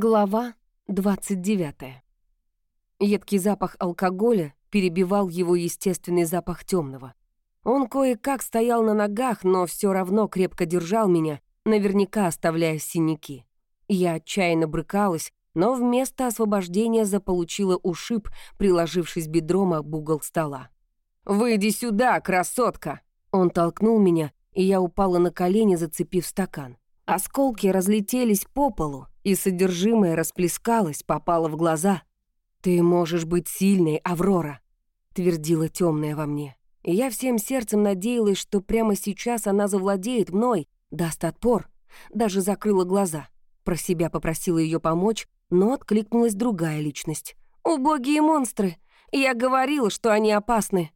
Глава 29. Едкий запах алкоголя перебивал его естественный запах темного. Он кое-как стоял на ногах, но все равно крепко держал меня, наверняка оставляя синяки. Я отчаянно брыкалась, но вместо освобождения заполучила ушиб, приложившись бедром об угол стола. «Выйди сюда, красотка!» Он толкнул меня, и я упала на колени, зацепив стакан. Осколки разлетелись по полу, и содержимое расплескалось, попало в глаза. «Ты можешь быть сильной, Аврора», — твердила темная во мне. И я всем сердцем надеялась, что прямо сейчас она завладеет мной, даст отпор. Даже закрыла глаза. Про себя попросила ее помочь, но откликнулась другая личность. «Убогие монстры! Я говорила, что они опасны!»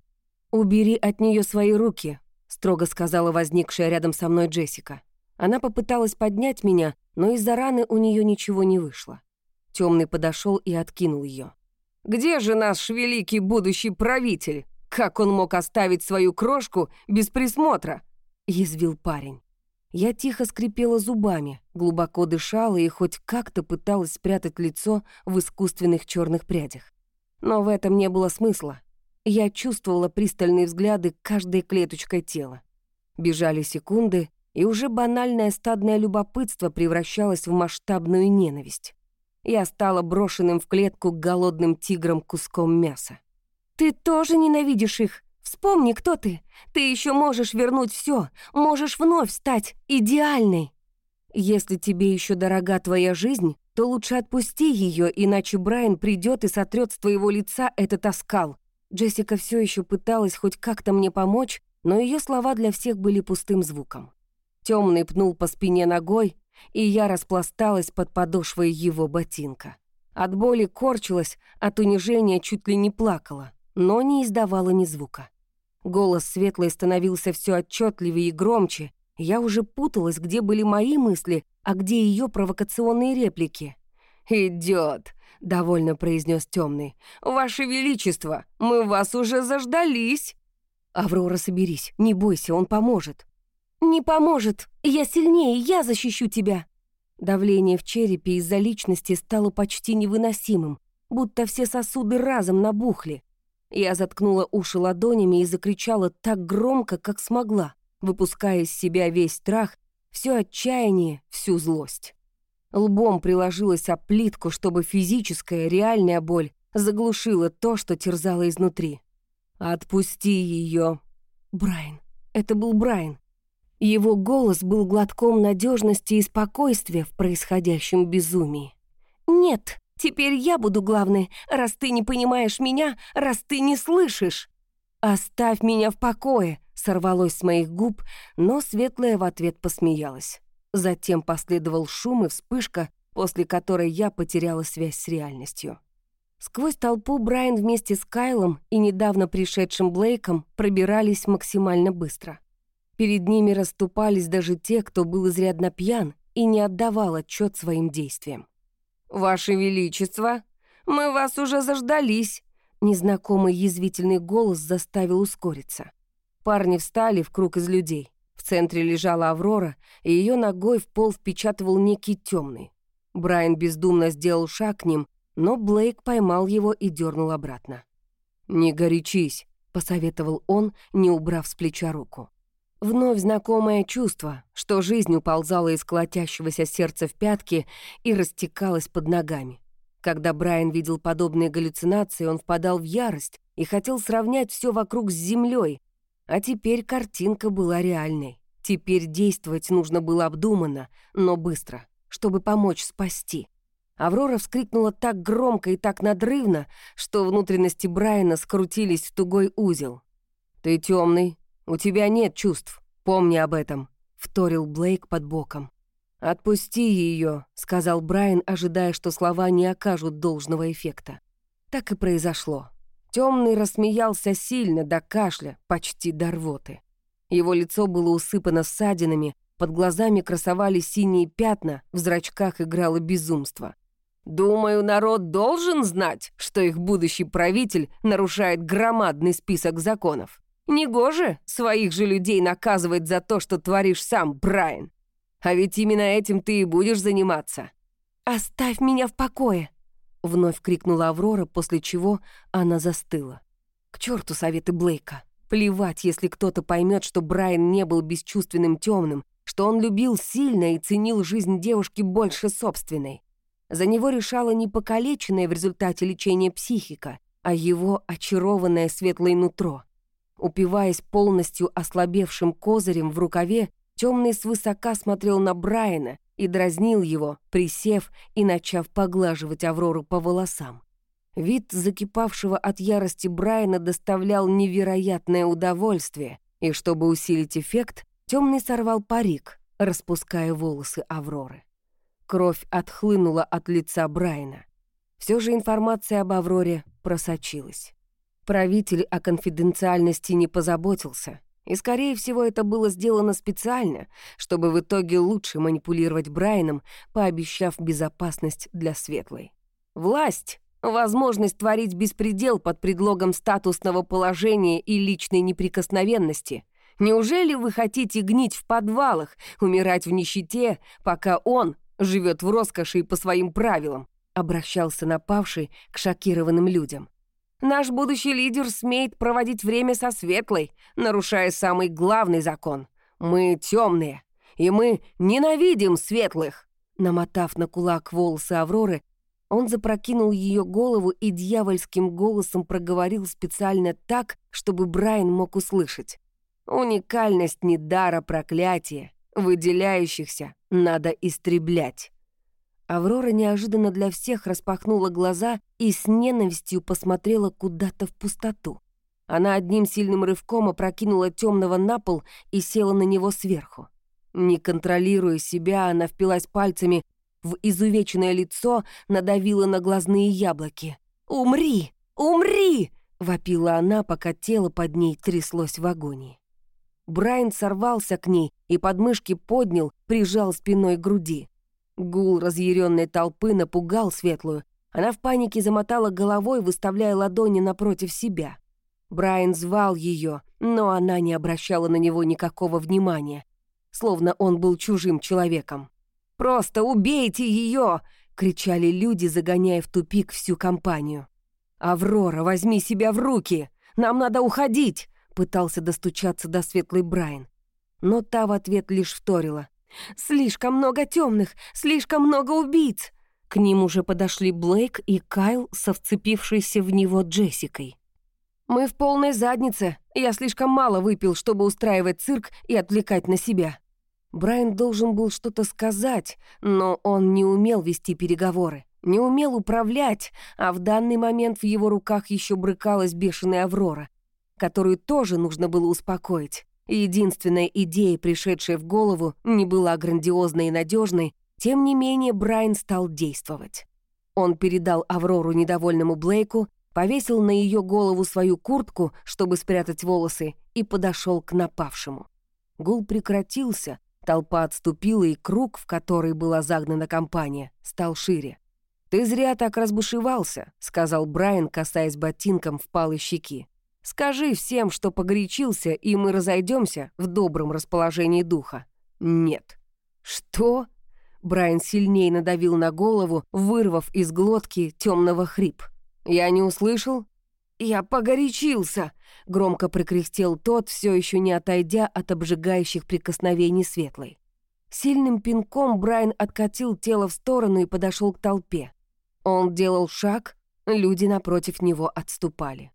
«Убери от нее свои руки», — строго сказала возникшая рядом со мной Джессика. Она попыталась поднять меня, но из-за раны у нее ничего не вышло. Темный подошел и откинул ее. «Где же наш великий будущий правитель? Как он мог оставить свою крошку без присмотра?» — язвил парень. Я тихо скрипела зубами, глубоко дышала и хоть как-то пыталась спрятать лицо в искусственных черных прядях. Но в этом не было смысла. Я чувствовала пристальные взгляды каждой клеточкой тела. Бежали секунды, и уже банальное стадное любопытство превращалось в масштабную ненависть. Я стала брошенным в клетку голодным тигром куском мяса. «Ты тоже ненавидишь их? Вспомни, кто ты. Ты еще можешь вернуть все, можешь вновь стать идеальной. Если тебе еще дорога твоя жизнь, то лучше отпусти ее, иначе Брайан придет и сотрет с твоего лица этот оскал». Джессика все еще пыталась хоть как-то мне помочь, но ее слова для всех были пустым звуком. Темный пнул по спине ногой, и я распласталась под подошвой его ботинка. От боли корчилась, от унижения чуть ли не плакала, но не издавала ни звука. Голос светлый становился все отчетливее и громче. Я уже путалась, где были мои мысли, а где ее провокационные реплики. Идет, довольно произнес темный. Ваше Величество, мы вас уже заждались. Аврора, соберись, не бойся, он поможет. «Не поможет! Я сильнее, я защищу тебя!» Давление в черепе из-за личности стало почти невыносимым, будто все сосуды разом набухли. Я заткнула уши ладонями и закричала так громко, как смогла, выпуская из себя весь страх, все отчаяние, всю злость. Лбом приложилась об плитку, чтобы физическая, реальная боль заглушила то, что терзало изнутри. «Отпусти ее, Брайан. Это был Брайан. Его голос был глотком надежности и спокойствия в происходящем безумии. «Нет, теперь я буду главной, раз ты не понимаешь меня, раз ты не слышишь!» «Оставь меня в покое!» — сорвалось с моих губ, но Светлая в ответ посмеялась. Затем последовал шум и вспышка, после которой я потеряла связь с реальностью. Сквозь толпу Брайан вместе с Кайлом и недавно пришедшим Блейком пробирались максимально быстро. Перед ними расступались даже те, кто был изрядно пьян и не отдавал отчет своим действиям. «Ваше Величество, мы вас уже заждались!» Незнакомый язвительный голос заставил ускориться. Парни встали в круг из людей. В центре лежала Аврора, и ее ногой в пол впечатывал некий темный. Брайан бездумно сделал шаг к ним, но Блейк поймал его и дернул обратно. «Не горячись», — посоветовал он, не убрав с плеча руку. Вновь знакомое чувство, что жизнь уползала из колотящегося сердца в пятки и растекалась под ногами. Когда Брайан видел подобные галлюцинации, он впадал в ярость и хотел сравнять все вокруг с землей. А теперь картинка была реальной. Теперь действовать нужно было обдуманно, но быстро, чтобы помочь спасти. Аврора вскрикнула так громко и так надрывно, что внутренности Брайана скрутились в тугой узел. «Ты темный, «У тебя нет чувств, помни об этом», — вторил Блейк под боком. «Отпусти ее», — сказал Брайан, ожидая, что слова не окажут должного эффекта. Так и произошло. Темный рассмеялся сильно, до кашля, почти до рвоты. Его лицо было усыпано ссадинами, под глазами красовались синие пятна, в зрачках играло безумство. «Думаю, народ должен знать, что их будущий правитель нарушает громадный список законов. Негоже своих же людей наказывать за то, что творишь сам, Брайан. А ведь именно этим ты и будешь заниматься. «Оставь меня в покое!» — вновь крикнула Аврора, после чего она застыла. К черту советы Блейка. Плевать, если кто-то поймет, что Брайан не был бесчувственным темным, что он любил сильно и ценил жизнь девушки больше собственной. За него решала не покалеченная в результате лечения психика, а его очарованное светлое нутро. Упиваясь полностью ослабевшим козырем в рукаве, темный свысока смотрел на Брайана и дразнил его, присев и начав поглаживать Аврору по волосам. Вид закипавшего от ярости Брайана доставлял невероятное удовольствие, и чтобы усилить эффект, темный сорвал парик, распуская волосы Авроры. Кровь отхлынула от лица Брайана. Все же информация об Авроре просочилась. Правитель о конфиденциальности не позаботился, и, скорее всего, это было сделано специально, чтобы в итоге лучше манипулировать Брайаном, пообещав безопасность для Светлой. Власть Возможность творить беспредел под предлогом статусного положения и личной неприкосновенности. Неужели вы хотите гнить в подвалах, умирать в нищете, пока он живет в роскоши и по своим правилам?» Обращался напавший к шокированным людям. «Наш будущий лидер смеет проводить время со светлой, нарушая самый главный закон. Мы темные, и мы ненавидим светлых!» Намотав на кулак волосы Авроры, он запрокинул ее голову и дьявольским голосом проговорил специально так, чтобы Брайан мог услышать. «Уникальность не дара проклятия. Выделяющихся надо истреблять». Аврора неожиданно для всех распахнула глаза и с ненавистью посмотрела куда-то в пустоту. Она одним сильным рывком опрокинула темного на пол и села на него сверху. Не контролируя себя, она впилась пальцами в изувеченное лицо надавила на глазные яблоки. «Умри! Умри!» — вопила она, пока тело под ней тряслось в агонии. Брайан сорвался к ней и подмышки поднял, прижал спиной к груди. Гул разъяренной толпы напугал Светлую. Она в панике замотала головой, выставляя ладони напротив себя. Брайан звал ее, но она не обращала на него никакого внимания, словно он был чужим человеком. Просто убейте ее!» — кричали люди, загоняя в тупик всю компанию. «Аврора, возьми себя в руки! Нам надо уходить!» — пытался достучаться до светлой Брайан. Но та в ответ лишь вторила. «Слишком много темных, слишком много убийц!» К ним уже подошли Блейк и Кайл со вцепившейся в него Джессикой. «Мы в полной заднице. Я слишком мало выпил, чтобы устраивать цирк и отвлекать на себя. Брайан должен был что-то сказать, но он не умел вести переговоры, не умел управлять, а в данный момент в его руках еще брыкалась бешеная Аврора, которую тоже нужно было успокоить. Единственная идея, пришедшая в голову, не была грандиозной и надежной, тем не менее Брайан стал действовать. Он передал Аврору недовольному Блейку, повесил на ее голову свою куртку, чтобы спрятать волосы, и подошел к напавшему. Гул прекратился, Толпа отступила, и круг, в который была загнана компания, стал шире. «Ты зря так разбушевался», — сказал Брайан, касаясь ботинком впалой щеки. «Скажи всем, что погорячился, и мы разойдемся в добром расположении духа». «Нет». «Что?» Брайан сильнее надавил на голову, вырвав из глотки темного хрип. «Я не услышал?» «Я погорячился!» — громко прикрестил тот, все еще не отойдя от обжигающих прикосновений светлой. Сильным пинком Брайан откатил тело в сторону и подошел к толпе. Он делал шаг, люди напротив него отступали.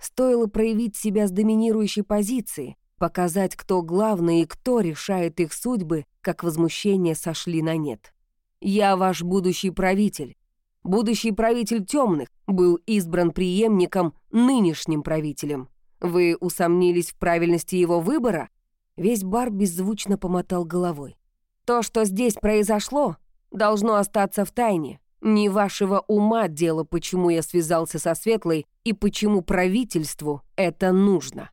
Стоило проявить себя с доминирующей позиции, показать, кто главный и кто решает их судьбы, как возмущения сошли на нет. «Я ваш будущий правитель. Будущий правитель темных был избран преемником нынешним правителем. Вы усомнились в правильности его выбора? Весь бар беззвучно помотал головой. То, что здесь произошло, должно остаться в тайне. Не вашего ума дело, почему я связался со Светлой и почему правительству это нужно.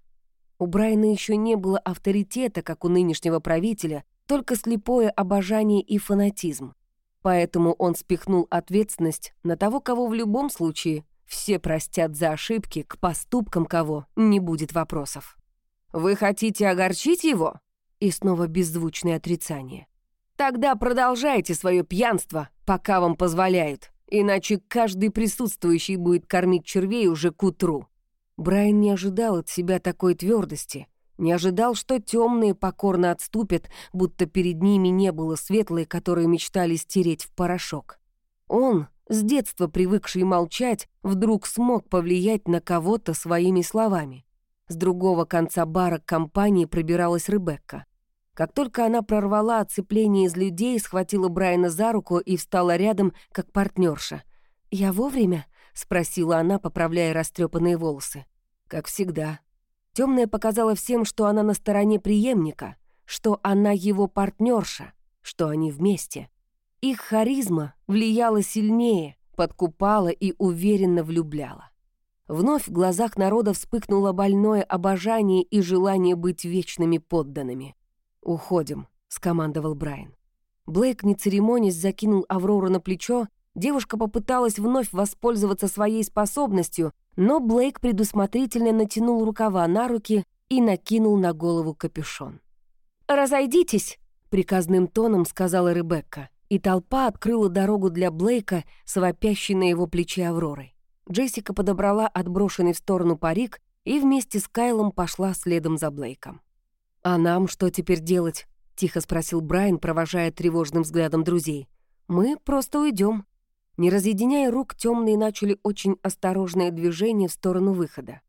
У Брайана еще не было авторитета, как у нынешнего правителя, только слепое обожание и фанатизм. Поэтому он спихнул ответственность на того, кого в любом случае все простят за ошибки, к поступкам кого не будет вопросов. «Вы хотите огорчить его?» И снова беззвучное отрицание. Тогда продолжайте свое пьянство, пока вам позволяют, иначе каждый присутствующий будет кормить червей уже к утру». Брайан не ожидал от себя такой твердости, не ожидал, что темные покорно отступят, будто перед ними не было светлой, которые мечтали стереть в порошок. Он, с детства привыкший молчать, вдруг смог повлиять на кого-то своими словами. С другого конца бара к компании пробиралась Ребекка. Как только она прорвала оцепление из людей, схватила Брайана за руку и встала рядом, как партнерша. «Я вовремя?» — спросила она, поправляя растрепанные волосы. «Как всегда». Темная показала всем, что она на стороне преемника, что она его партнерша, что они вместе. Их харизма влияла сильнее, подкупала и уверенно влюбляла. Вновь в глазах народа вспыхнуло больное обожание и желание быть вечными подданными. «Уходим», — скомандовал Брайан. Блейк, не церемонясь, закинул Аврору на плечо. Девушка попыталась вновь воспользоваться своей способностью, но Блейк предусмотрительно натянул рукава на руки и накинул на голову капюшон. «Разойдитесь», — приказным тоном сказала Ребекка, и толпа открыла дорогу для Блейка с вопящей на его плече Авророй. Джессика подобрала отброшенный в сторону парик и вместе с Кайлом пошла следом за Блейком. «А нам что теперь делать?» — тихо спросил Брайан, провожая тревожным взглядом друзей. «Мы просто уйдем. Не разъединяя рук, темные начали очень осторожное движение в сторону выхода.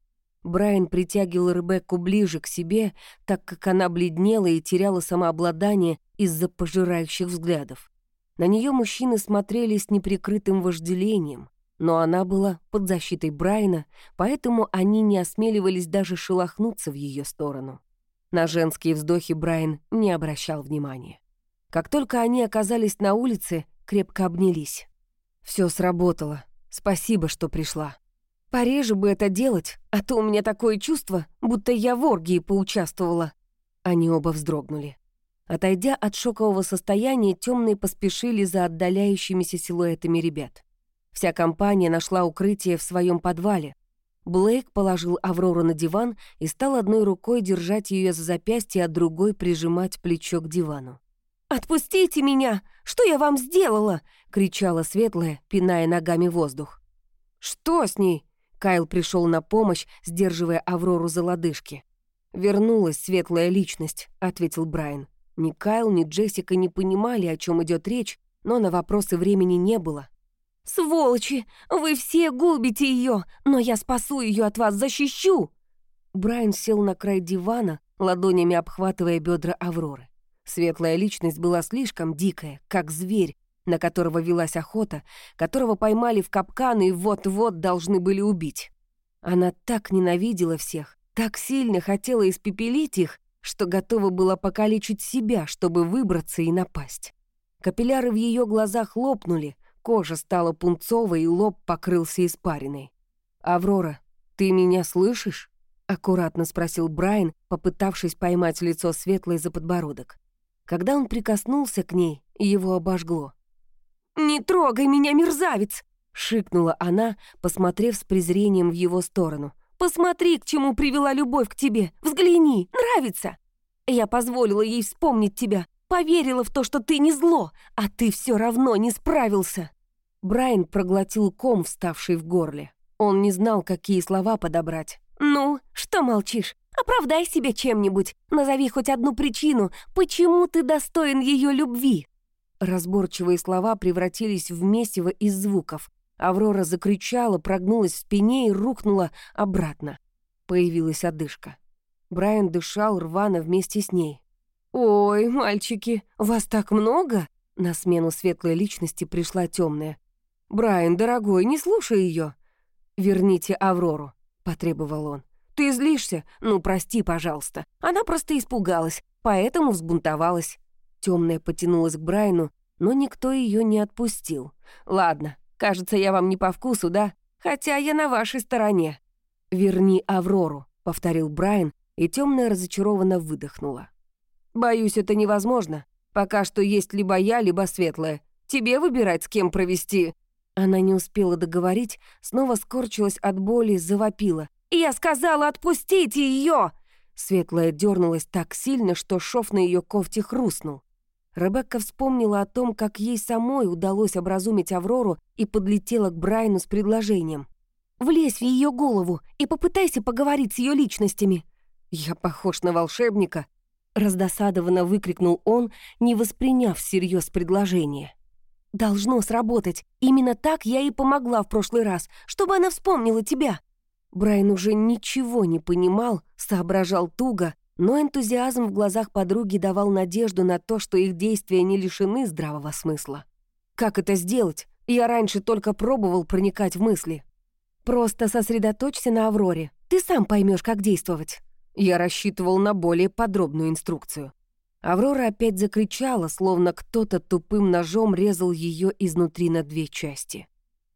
Брайан притягивал Ребекку ближе к себе, так как она бледнела и теряла самообладание из-за пожирающих взглядов. На нее мужчины смотрели с неприкрытым вожделением, но она была под защитой Брайана, поэтому они не осмеливались даже шелохнуться в ее сторону. На женские вздохи Брайан не обращал внимания. Как только они оказались на улице, крепко обнялись. Все сработало. Спасибо, что пришла. Пореже бы это делать, а то у меня такое чувство, будто я в оргии поучаствовала». Они оба вздрогнули. Отойдя от шокового состояния, темные поспешили за отдаляющимися силуэтами ребят. Вся компания нашла укрытие в своем подвале, Блейк положил Аврору на диван и стал одной рукой держать ее за запястье, а другой прижимать плечо к дивану. «Отпустите меня! Что я вам сделала?» — кричала Светлая, пиная ногами воздух. «Что с ней?» — Кайл пришел на помощь, сдерживая Аврору за лодыжки. «Вернулась светлая личность», — ответил Брайан. Ни Кайл, ни Джессика не понимали, о чем идет речь, но на вопросы времени не было. «Сволочи! Вы все губите ее, но я спасу ее от вас, защищу!» Брайан сел на край дивана, ладонями обхватывая бедра Авроры. Светлая личность была слишком дикая, как зверь, на которого велась охота, которого поймали в капкан и вот-вот должны были убить. Она так ненавидела всех, так сильно хотела испепелить их, что готова была покалечить себя, чтобы выбраться и напасть. Капилляры в ее глазах лопнули, Кожа стала пунцовой, и лоб покрылся испариной. «Аврора, ты меня слышишь?» — аккуратно спросил Брайан, попытавшись поймать лицо светлой за подбородок. Когда он прикоснулся к ней, его обожгло. «Не трогай меня, мерзавец!» — шикнула она, посмотрев с презрением в его сторону. «Посмотри, к чему привела любовь к тебе! Взгляни! Нравится!» Я позволила ей вспомнить тебя, поверила в то, что ты не зло, а ты все равно не справился. Брайан проглотил ком, вставший в горле. Он не знал, какие слова подобрать. «Ну, что молчишь? Оправдай себя чем-нибудь. Назови хоть одну причину, почему ты достоин ее любви». Разборчивые слова превратились в месиво из звуков. Аврора закричала, прогнулась в спине и рухнула обратно. Появилась одышка. Брайан дышал рвано вместе с ней. «Ой, мальчики, вас так много?» На смену светлой личности пришла темная. «Брайан, дорогой, не слушай ее. «Верните Аврору», — потребовал он. «Ты злишься? Ну, прости, пожалуйста. Она просто испугалась, поэтому взбунтовалась». Темная потянулась к Брайану, но никто ее не отпустил. «Ладно, кажется, я вам не по вкусу, да? Хотя я на вашей стороне». «Верни Аврору», — повторил Брайан, и темная разочарованно выдохнула. «Боюсь, это невозможно. Пока что есть либо я, либо светлая. Тебе выбирать, с кем провести...» Она не успела договорить, снова скорчилась от боли, завопила. «Я сказала, отпустите ее!» Светлая дернулась так сильно, что шов на ее кофте хрустнул. Ребекка вспомнила о том, как ей самой удалось образумить Аврору и подлетела к Брайну с предложением. «Влезь в ее голову и попытайся поговорить с ее личностями». «Я похож на волшебника», — раздосадованно выкрикнул он, не восприняв всерьез предложение. «Должно сработать. Именно так я и помогла в прошлый раз, чтобы она вспомнила тебя». Брайан уже ничего не понимал, соображал туго, но энтузиазм в глазах подруги давал надежду на то, что их действия не лишены здравого смысла. «Как это сделать? Я раньше только пробовал проникать в мысли». «Просто сосредоточься на Авроре. Ты сам поймешь, как действовать». Я рассчитывал на более подробную инструкцию. Аврора опять закричала, словно кто-то тупым ножом резал ее изнутри на две части.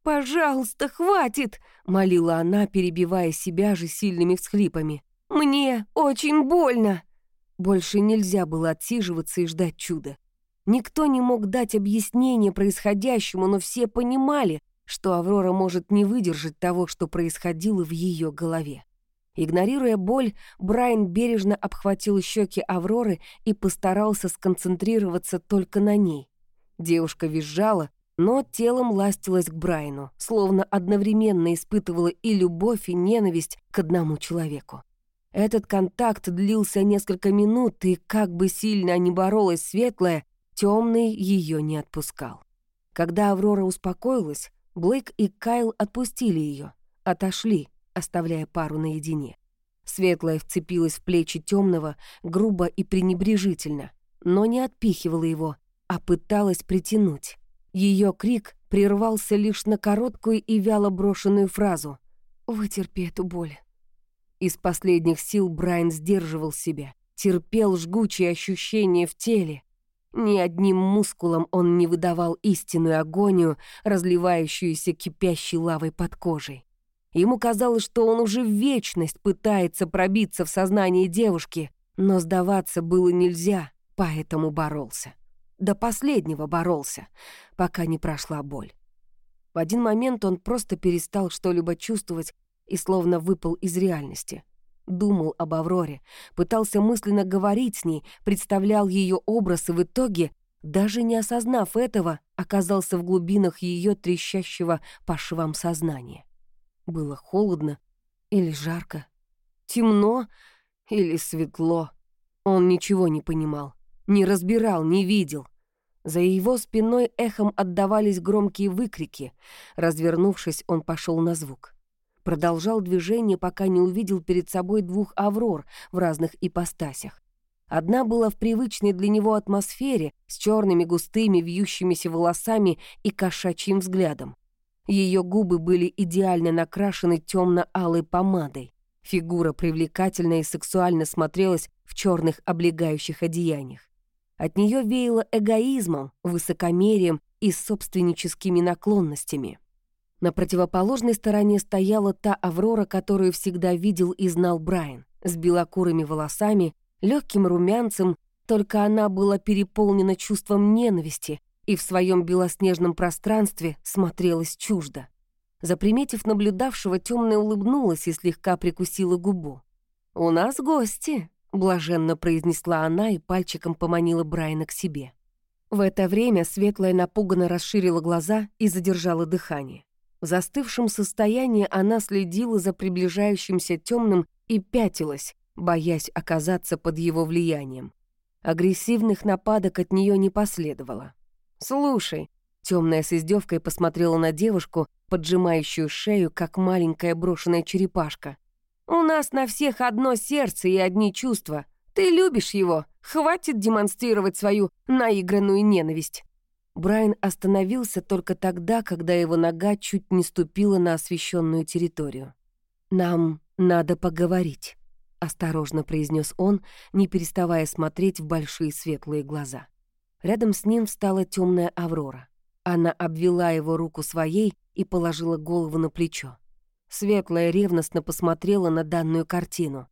«Пожалуйста, хватит!» — молила она, перебивая себя же сильными всхлипами. «Мне очень больно!» Больше нельзя было отсиживаться и ждать чуда. Никто не мог дать объяснение происходящему, но все понимали, что Аврора может не выдержать того, что происходило в ее голове. Игнорируя боль, Брайан бережно обхватил щеки Авроры и постарался сконцентрироваться только на ней. Девушка визжала, но телом ластилась к Брайану, словно одновременно испытывала и любовь, и ненависть к одному человеку. Этот контакт длился несколько минут, и как бы сильно ни боролась светлая, темный ее не отпускал. Когда Аврора успокоилась, Блейк и Кайл отпустили ее, отошли, оставляя пару наедине. Светлая вцепилась в плечи темного грубо и пренебрежительно, но не отпихивала его, а пыталась притянуть. Ее крик прервался лишь на короткую и вяло брошенную фразу «Вытерпи эту боль». Из последних сил Брайан сдерживал себя, терпел жгучие ощущения в теле. Ни одним мускулом он не выдавал истинную агонию, разливающуюся кипящей лавой под кожей. Ему казалось, что он уже вечность пытается пробиться в сознание девушки, но сдаваться было нельзя, поэтому боролся. До последнего боролся, пока не прошла боль. В один момент он просто перестал что-либо чувствовать и словно выпал из реальности. Думал об Авроре, пытался мысленно говорить с ней, представлял ее образ и в итоге, даже не осознав этого, оказался в глубинах ее трещащего по швам сознания. Было холодно или жарко, темно или светло. Он ничего не понимал, не разбирал, не видел. За его спиной эхом отдавались громкие выкрики. Развернувшись, он пошел на звук продолжал движение, пока не увидел перед собой двух аврор в разных ипостасях. Одна была в привычной для него атмосфере, с черными густыми вьющимися волосами и кошачьим взглядом. Ее губы были идеально накрашены темно-алой помадой. Фигура привлекательно и сексуально смотрелась в черных облегающих одеяниях. От нее веяло эгоизмом, высокомерием и собственническими наклонностями. На противоположной стороне стояла та Аврора, которую всегда видел и знал Брайан, с белокурыми волосами, легким румянцем, только она была переполнена чувством ненависти и в своем белоснежном пространстве смотрелась чуждо. Заприметив наблюдавшего, темная улыбнулась и слегка прикусила губу. «У нас гости», — блаженно произнесла она и пальчиком поманила Брайана к себе. В это время Светлая напуганно расширила глаза и задержала дыхание. В застывшем состоянии она следила за приближающимся темным и пятилась, боясь оказаться под его влиянием. Агрессивных нападок от нее не последовало. «Слушай», — темная с издевкой посмотрела на девушку, поджимающую шею, как маленькая брошенная черепашка. «У нас на всех одно сердце и одни чувства. Ты любишь его. Хватит демонстрировать свою наигранную ненависть». Брайан остановился только тогда, когда его нога чуть не ступила на освещенную территорию. «Нам надо поговорить», — осторожно произнес он, не переставая смотреть в большие светлые глаза. Рядом с ним встала темная Аврора. Она обвела его руку своей и положила голову на плечо. Светлая ревностно посмотрела на данную картину.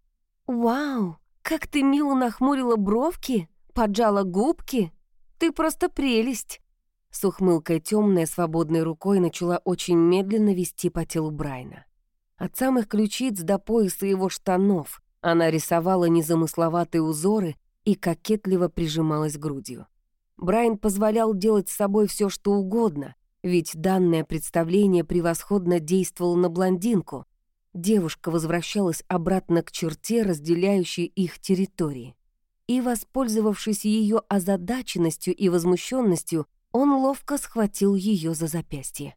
«Вау, как ты мило нахмурила бровки, поджала губки! Ты просто прелесть!» С ухмылкой темная свободной рукой начала очень медленно вести по телу Брайна. От самых ключиц до пояса его штанов она рисовала незамысловатые узоры и кокетливо прижималась грудью. Брайан позволял делать с собой все, что угодно, ведь данное представление превосходно действовало на блондинку. Девушка возвращалась обратно к черте, разделяющей их территории. И, воспользовавшись ее озадаченностью и возмущенностью, он ловко схватил ее за запястье.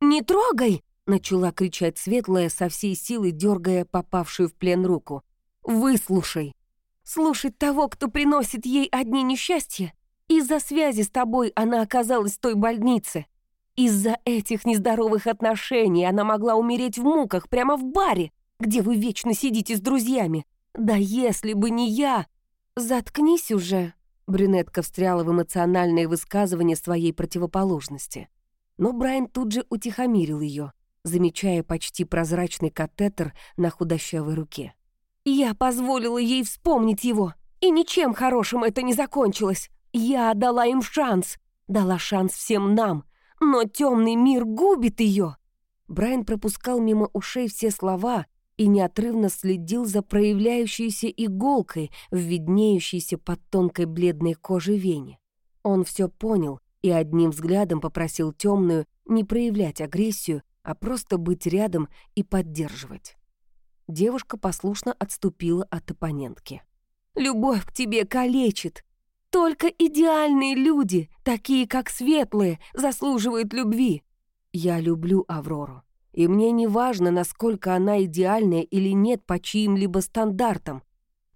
«Не трогай!» — начала кричать Светлая, со всей силы дергая попавшую в плен руку. «Выслушай!» «Слушать того, кто приносит ей одни несчастья? Из-за связи с тобой она оказалась в той больнице. Из-за этих нездоровых отношений она могла умереть в муках прямо в баре, где вы вечно сидите с друзьями. Да если бы не я!» «Заткнись уже!» Брюнетка встряла в эмоциональные высказывания своей противоположности. Но Брайан тут же утихомирил ее, замечая почти прозрачный катетер на худощавой руке. «Я позволила ей вспомнить его, и ничем хорошим это не закончилось. Я дала им шанс, дала шанс всем нам, но темный мир губит ее». Брайан пропускал мимо ушей все слова и неотрывно следил за проявляющейся иголкой в виднеющейся под тонкой бледной кожей вене. Он все понял и одним взглядом попросил темную не проявлять агрессию, а просто быть рядом и поддерживать. Девушка послушно отступила от оппонентки. «Любовь к тебе калечит. Только идеальные люди, такие как светлые, заслуживают любви. Я люблю Аврору, и мне не важно, насколько она идеальная или нет по чьим-либо стандартам.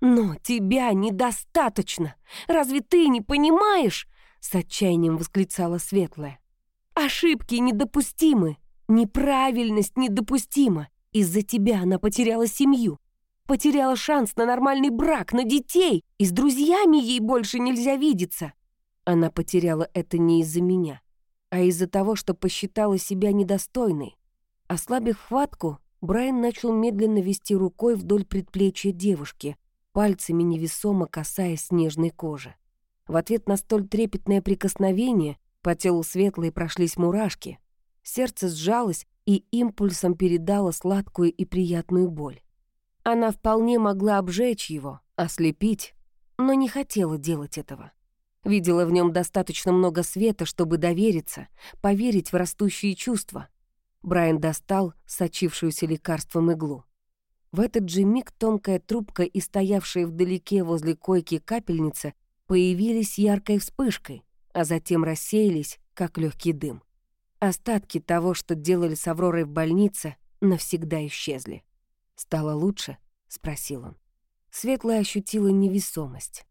Но тебя недостаточно. Разве ты не понимаешь?» с отчаянием восклицала Светлая. «Ошибки недопустимы, неправильность недопустима. Из-за тебя она потеряла семью, потеряла шанс на нормальный брак, на детей, и с друзьями ей больше нельзя видеться. Она потеряла это не из-за меня, а из-за того, что посчитала себя недостойной. Ослабив хватку, Брайан начал медленно вести рукой вдоль предплечья девушки, пальцами невесомо касаясь снежной кожи. В ответ на столь трепетное прикосновение по телу светлой прошлись мурашки. Сердце сжалось и импульсом передало сладкую и приятную боль. Она вполне могла обжечь его, ослепить, но не хотела делать этого. Видела в нем достаточно много света, чтобы довериться, поверить в растущие чувства. Брайан достал сочившуюся лекарством иглу. В этот же миг тонкая трубка и стоявшая вдалеке возле койки капельница появились яркой вспышкой, а затем рассеялись, как легкий дым. Остатки того, что делали с Авророй в больнице, навсегда исчезли. «Стало лучше?» — спросил он. Светлая ощутила невесомость.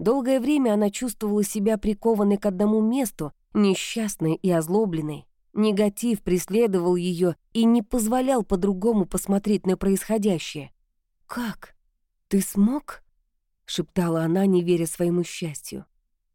Долгое время она чувствовала себя прикованной к одному месту, несчастной и озлобленной. Негатив преследовал ее и не позволял по-другому посмотреть на происходящее. «Как? Ты смог?» — шептала она, не веря своему счастью.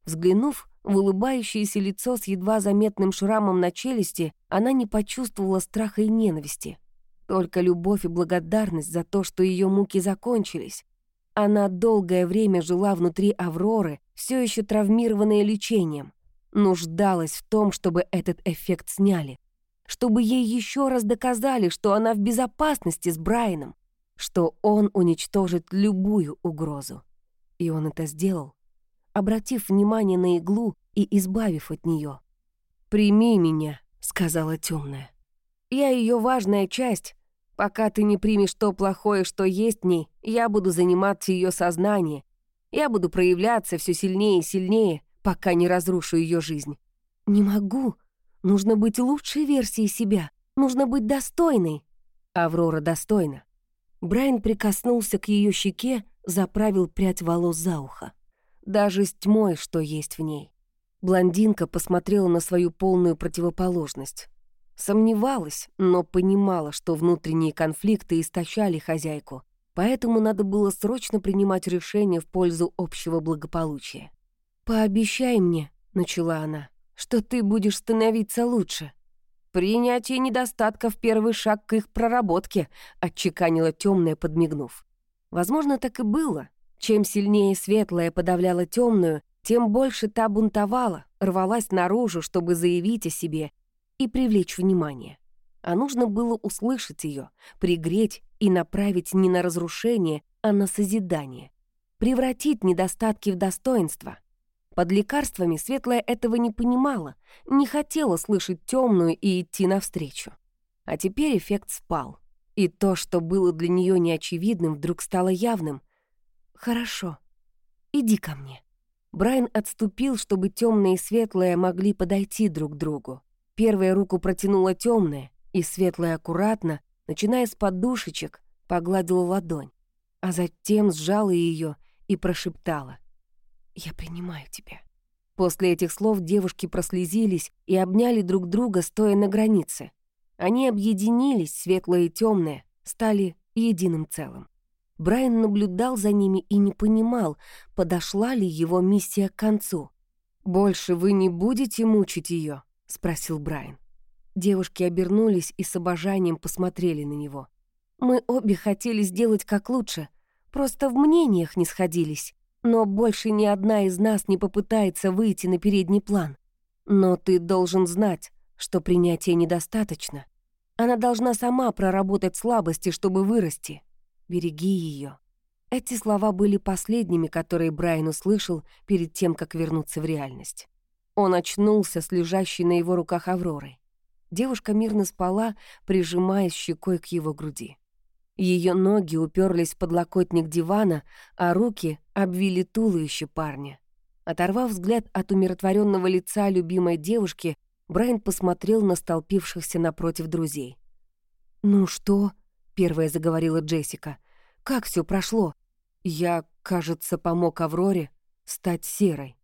Взглянув в улыбающееся лицо с едва заметным шрамом на челюсти, она не почувствовала страха и ненависти. Только любовь и благодарность за то, что ее муки закончились. Она долгое время жила внутри Авроры, все еще травмированная лечением. Нуждалась в том, чтобы этот эффект сняли. Чтобы ей еще раз доказали, что она в безопасности с Брайаном, что он уничтожит любую угрозу. И он это сделал, обратив внимание на иглу и избавив от нее. «Прими меня», — сказала темная. «Я ее важная часть. Пока ты не примешь то плохое, что есть в ней, я буду заниматься ее сознанием. Я буду проявляться все сильнее и сильнее, пока не разрушу ее жизнь». «Не могу. Нужно быть лучшей версией себя. Нужно быть достойной». Аврора достойна. Брайан прикоснулся к ее щеке, заправил прядь волос за ухо. Даже с тьмой, что есть в ней. Блондинка посмотрела на свою полную противоположность. Сомневалась, но понимала, что внутренние конфликты истощали хозяйку, поэтому надо было срочно принимать решение в пользу общего благополучия. «Пообещай мне», — начала она, — «что ты будешь становиться лучше». «Принятие недостатков — первый шаг к их проработке», — отчеканила темная, подмигнув. Возможно, так и было. Чем сильнее светлая подавляла темную, тем больше та бунтовала, рвалась наружу, чтобы заявить о себе и привлечь внимание. А нужно было услышать ее, пригреть и направить не на разрушение, а на созидание. Превратить недостатки в достоинство. Под лекарствами Светлая этого не понимала, не хотела слышать темную и идти навстречу. А теперь эффект спал. И то, что было для нее неочевидным, вдруг стало явным. «Хорошо, иди ко мне». Брайан отступил, чтобы темная и светлая могли подойти друг к другу. Первая руку протянула темная, и светлая аккуратно, начиная с подушечек, погладила ладонь, а затем сжала ее и прошептала — я принимаю тебя». После этих слов девушки прослезились и обняли друг друга, стоя на границе. Они объединились, светлое и темное, стали единым целым. Брайан наблюдал за ними и не понимал, подошла ли его миссия к концу. «Больше вы не будете мучить ее? Спросил Брайан. Девушки обернулись и с обожанием посмотрели на него. «Мы обе хотели сделать как лучше, просто в мнениях не сходились. Но больше ни одна из нас не попытается выйти на передний план. Но ты должен знать, что принятия недостаточно. Она должна сама проработать слабости, чтобы вырасти. Береги ее. Эти слова были последними, которые Брайан услышал перед тем, как вернуться в реальность. Он очнулся с лежащей на его руках Авророй. Девушка мирно спала, прижимаясь щекой к его груди. Ее ноги уперлись в подлокотник дивана, а руки обвили туловище парня. Оторвав взгляд от умиротворенного лица любимой девушки, Брайан посмотрел на столпившихся напротив друзей. «Ну что?» — первая заговорила Джессика. «Как все прошло? Я, кажется, помог Авроре стать серой».